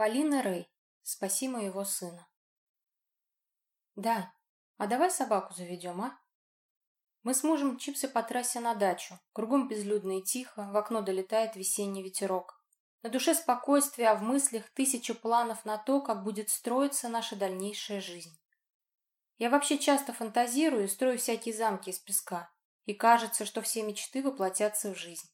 Полина Рэй. Спаси моего сына. Да. А давай собаку заведем, а? Мы с мужем чипсы по трассе на дачу. Кругом безлюдно и тихо, в окно долетает весенний ветерок. На душе спокойствие, а в мыслях тысячу планов на то, как будет строиться наша дальнейшая жизнь. Я вообще часто фантазирую и строю всякие замки из песка. И кажется, что все мечты воплотятся в жизнь.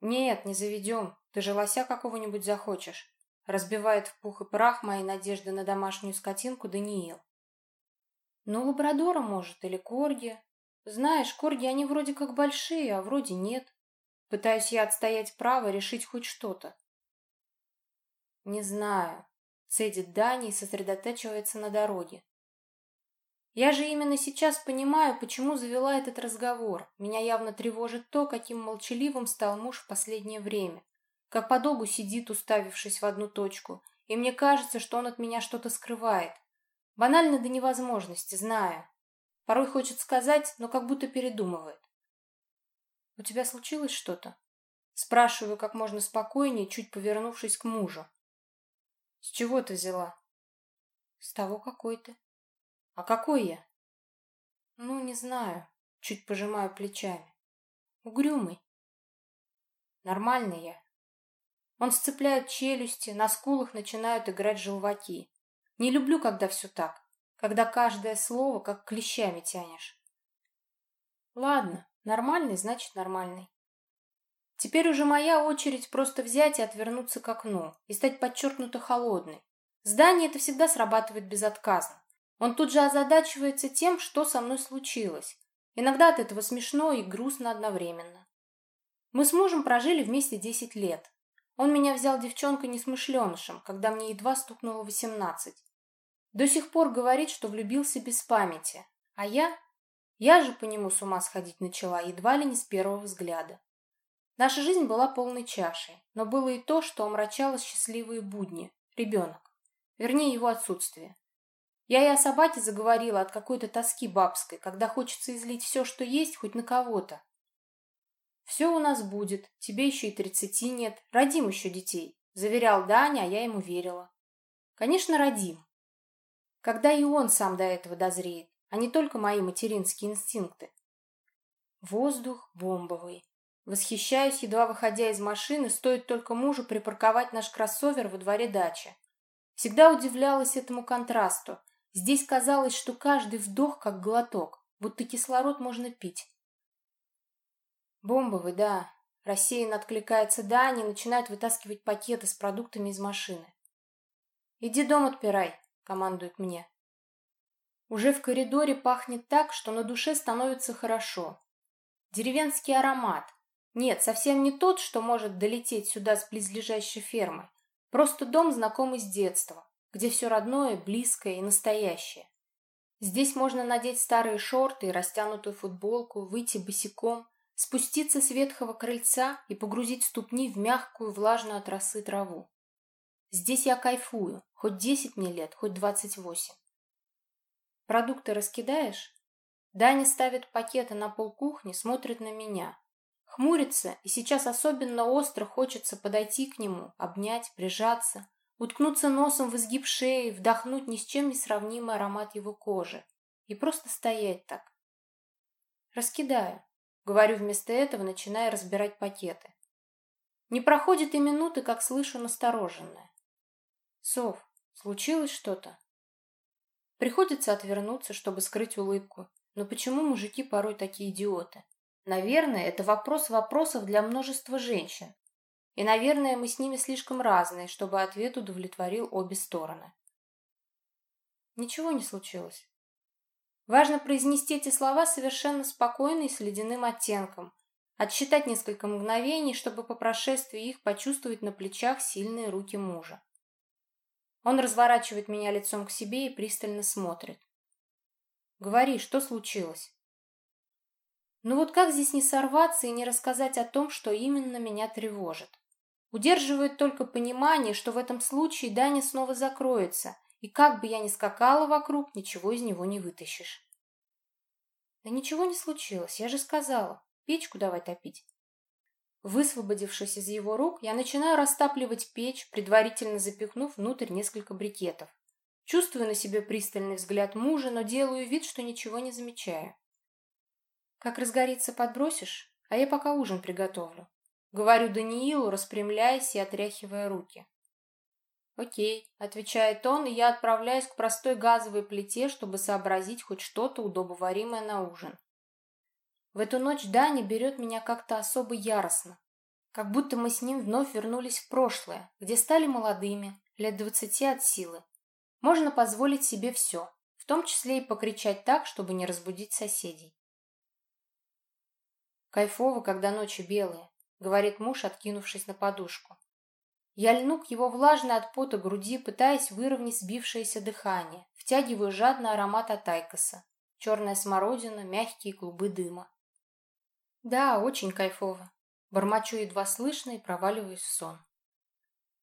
Нет, не заведем. Ты же лося какого-нибудь захочешь. Разбивает в пух и прах мои надежды на домашнюю скотинку Даниил. Ну, лабрадора, может, или корги. Знаешь, корги, они вроде как большие, а вроде нет. Пытаюсь я отстоять право решить хоть что-то. Не знаю. Цедит Дани и сосредотачивается на дороге. Я же именно сейчас понимаю, почему завела этот разговор. Меня явно тревожит то, каким молчаливым стал муж в последнее время как подолгу сидит, уставившись в одну точку, и мне кажется, что он от меня что-то скрывает. Банально до невозможности, знаю. Порой хочет сказать, но как будто передумывает. «У тебя случилось что-то?» Спрашиваю как можно спокойнее, чуть повернувшись к мужу. «С чего ты взяла?» «С того, какой ты». «А какой я?» «Ну, не знаю», — чуть пожимаю плечами. «Угрюмый». «Нормальный я. Он сцепляет челюсти, на скулах начинают играть желваки. Не люблю, когда все так, когда каждое слово как клещами тянешь. Ладно, нормальный значит нормальный. Теперь уже моя очередь просто взять и отвернуться к окну и стать подчеркнуто холодной. Здание это всегда срабатывает безотказно. Он тут же озадачивается тем, что со мной случилось. Иногда от этого смешно и грустно одновременно. Мы с мужем прожили вместе 10 лет. Он меня взял девчонкой несмышленышем, когда мне едва стукнуло восемнадцать. До сих пор говорит, что влюбился без памяти. А я? Я же по нему с ума сходить начала, едва ли не с первого взгляда. Наша жизнь была полной чашей, но было и то, что омрачало счастливые будни. Ребенок. Вернее, его отсутствие. Я и о собаке заговорила от какой-то тоски бабской, когда хочется излить все, что есть, хоть на кого-то. «Все у нас будет, тебе еще и тридцати нет, родим еще детей», — заверял Даня, а я ему верила. «Конечно, родим. Когда и он сам до этого дозреет, а не только мои материнские инстинкты». Воздух бомбовый. Восхищаюсь, едва выходя из машины, стоит только мужу припарковать наш кроссовер во дворе дачи. Всегда удивлялась этому контрасту. Здесь казалось, что каждый вдох как глоток, будто кислород можно пить. Бомбовый, да. Рассеянно откликается Дани и начинает вытаскивать пакеты с продуктами из машины. «Иди дом отпирай», — командует мне. Уже в коридоре пахнет так, что на душе становится хорошо. Деревенский аромат. Нет, совсем не тот, что может долететь сюда с близлежащей фермы. Просто дом, знакомый с детства, где все родное, близкое и настоящее. Здесь можно надеть старые шорты и растянутую футболку, выйти босиком, спуститься с ветхого крыльца и погрузить ступни в мягкую, влажную от росы траву. Здесь я кайфую, хоть десять мне лет, хоть двадцать восемь. Продукты раскидаешь? Даня ставит пакеты на пол кухни, смотрит на меня. Хмурится, и сейчас особенно остро хочется подойти к нему, обнять, прижаться, уткнуться носом в изгиб шеи, вдохнуть ни с чем не сравнимый аромат его кожи и просто стоять так. Раскидаю. Говорю вместо этого, начиная разбирать пакеты. Не проходит и минуты, как слышу настороженное. «Сов, случилось что-то?» Приходится отвернуться, чтобы скрыть улыбку. Но почему мужики порой такие идиоты? Наверное, это вопрос вопросов для множества женщин. И, наверное, мы с ними слишком разные, чтобы ответ удовлетворил обе стороны. Ничего не случилось. Важно произнести эти слова совершенно спокойно и с ледяным оттенком, отсчитать несколько мгновений, чтобы по прошествии их почувствовать на плечах сильные руки мужа. Он разворачивает меня лицом к себе и пристально смотрит. «Говори, что случилось?» Ну вот как здесь не сорваться и не рассказать о том, что именно меня тревожит? Удерживает только понимание, что в этом случае Даня снова закроется, и как бы я ни скакала вокруг, ничего из него не вытащишь. Да ничего не случилось, я же сказала. Печку давай топить. Высвободившись из его рук, я начинаю растапливать печь, предварительно запихнув внутрь несколько брикетов. Чувствую на себе пристальный взгляд мужа, но делаю вид, что ничего не замечаю. «Как разгорится, подбросишь, а я пока ужин приготовлю», — говорю Даниилу, распрямляясь и отряхивая руки. «Окей», — отвечает он, и я отправляюсь к простой газовой плите, чтобы сообразить хоть что-то удобоваримое на ужин. В эту ночь Даня берет меня как-то особо яростно, как будто мы с ним вновь вернулись в прошлое, где стали молодыми, лет двадцати от силы. Можно позволить себе все, в том числе и покричать так, чтобы не разбудить соседей. «Кайфово, когда ночи белые», — говорит муж, откинувшись на подушку. Я льну к его влажной от пота груди, пытаясь выровнять сбившееся дыхание, втягиваю жадный аромат от айкоса. Черная смородина, мягкие клубы дыма. Да, очень кайфово. Бормочу едва слышно и проваливаюсь в сон.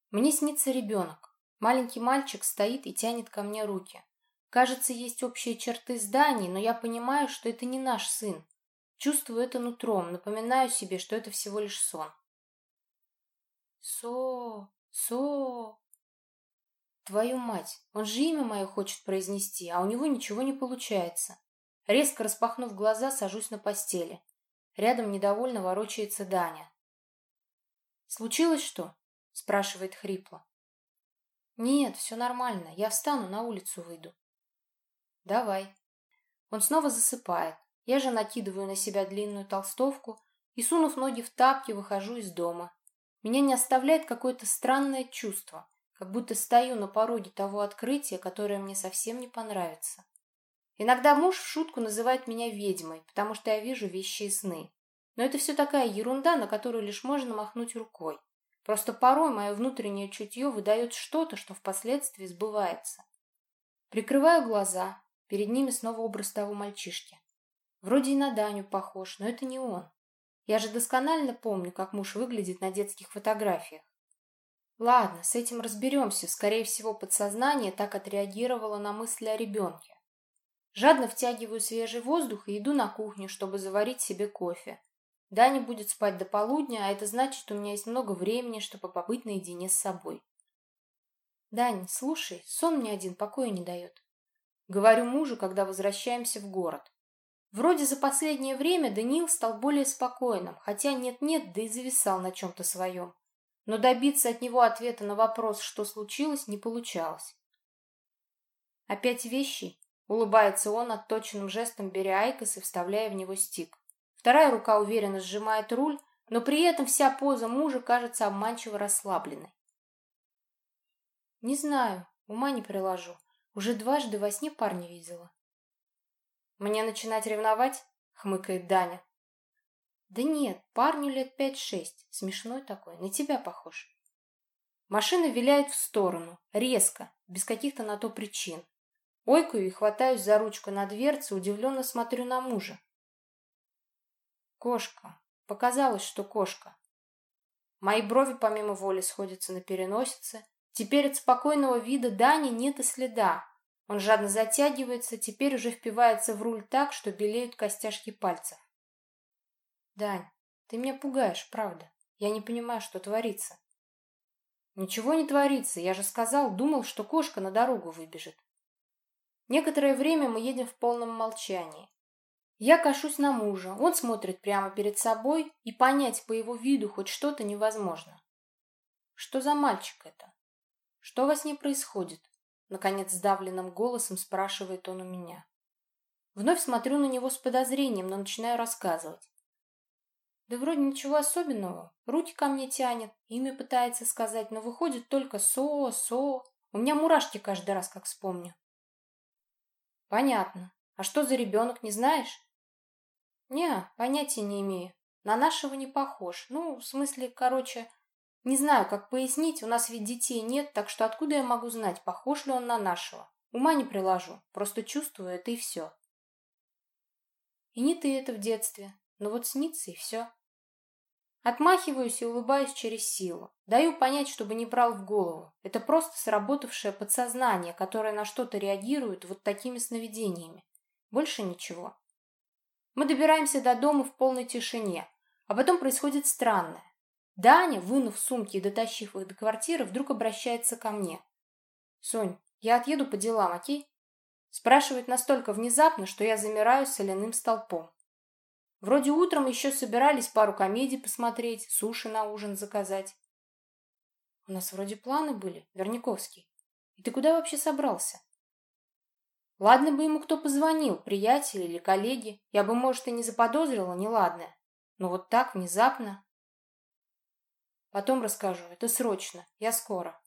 Мне снится ребенок. Маленький мальчик стоит и тянет ко мне руки. Кажется, есть общие черты зданий, но я понимаю, что это не наш сын. Чувствую это нутром, напоминаю себе, что это всего лишь сон. Со, Со. Твою мать, он же имя мое хочет произнести, а у него ничего не получается. Резко распахнув глаза, сажусь на постели. Рядом недовольно ворочается Даня. «Случилось что?» – спрашивает хрипло. «Нет, все нормально. Я встану, на улицу выйду». «Давай». Он снова засыпает. Я же накидываю на себя длинную толстовку и, сунув ноги в тапки, выхожу из дома. Меня не оставляет какое-то странное чувство, как будто стою на пороге того открытия, которое мне совсем не понравится. Иногда муж в шутку называет меня ведьмой, потому что я вижу вещи и сны. Но это все такая ерунда, на которую лишь можно махнуть рукой. Просто порой мое внутреннее чутье выдает что-то, что впоследствии сбывается. Прикрываю глаза, перед ними снова образ того мальчишки. Вроде и на Даню похож, но это не он. Я же досконально помню, как муж выглядит на детских фотографиях. Ладно, с этим разберемся. Скорее всего, подсознание так отреагировало на мысли о ребенке. Жадно втягиваю свежий воздух и иду на кухню, чтобы заварить себе кофе. Даня будет спать до полудня, а это значит, у меня есть много времени, чтобы побыть наедине с собой. Дань, слушай, сон мне один покоя не дает. Говорю мужу, когда возвращаемся в город. Вроде за последнее время Даниил стал более спокойным, хотя нет-нет, да и зависал на чем-то своем. Но добиться от него ответа на вопрос, что случилось, не получалось. «Опять вещий?» — улыбается он отточенным жестом, беря IQOS и вставляя в него стик. Вторая рука уверенно сжимает руль, но при этом вся поза мужа кажется обманчиво расслабленной. «Не знаю, ума не приложу. Уже дважды во сне парня видела. «Мне начинать ревновать?» — хмыкает Даня. «Да нет, парню лет пять-шесть, смешной такой, на тебя похож». Машина виляет в сторону, резко, без каких-то на то причин. Ойкаю и хватаюсь за ручку на дверце, удивленно смотрю на мужа. Кошка. Показалось, что кошка. Мои брови помимо воли сходятся на переносице. Теперь от спокойного вида Дани нет и следа, он жадно затягивается, теперь уже впивается в руль так, что белеют костяшки пальцев. «Дань, ты меня пугаешь, правда. Я не понимаю, что творится». «Ничего не творится. Я же сказал, думал, что кошка на дорогу выбежит». Некоторое время мы едем в полном молчании. Я кашусь на мужа, он смотрит прямо перед собой, и понять по его виду хоть что-то невозможно. Что за мальчик это? Что во сне происходит? Наконец, сдавленным голосом спрашивает он у меня. Вновь смотрю на него с подозрением, но начинаю рассказывать. Да вроде ничего особенного. Руки ко мне тянет, имя пытается сказать, но выходит только «со», «со». У меня мурашки каждый раз, как вспомню. Понятно. А что за ребенок, не знаешь? Не, понятия не имею. На нашего не похож. Ну, в смысле, короче, не знаю, как пояснить, у нас ведь детей нет, так что откуда я могу знать, похож ли он на нашего? Ума не приложу, просто чувствую это и все. И не ты это в детстве, но вот снится и все. Отмахиваюсь и улыбаюсь через силу. Даю понять, чтобы не брал в голову. Это просто сработавшее подсознание, которое на что-то реагирует вот такими сновидениями. Больше ничего. Мы добираемся до дома в полной тишине, а потом происходит странное. Даня, вынув сумки и дотащив их до квартиры, вдруг обращается ко мне. «Сонь, я отъеду по делам, окей?» Спрашивает настолько внезапно, что я замираю соляным столпом. Вроде утром еще собирались пару комедий посмотреть, суши на ужин заказать. У нас вроде планы были, Верняковский. И ты куда вообще собрался? Ладно бы ему кто позвонил, приятель или коллеги, я бы, может, и не заподозрила неладное. Но вот так, внезапно... Потом расскажу, это срочно, я скоро.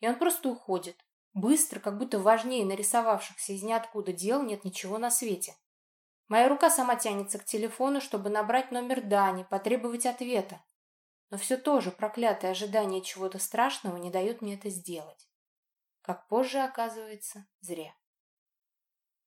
И он просто уходит. Быстро, как будто важнее нарисовавшихся из ниоткуда дел нет ничего на свете. Моя рука сама тянется к телефону, чтобы набрать номер Дани, потребовать ответа. Но все то же проклятое ожидание чего-то страшного не дает мне это сделать. Как позже оказывается, зря.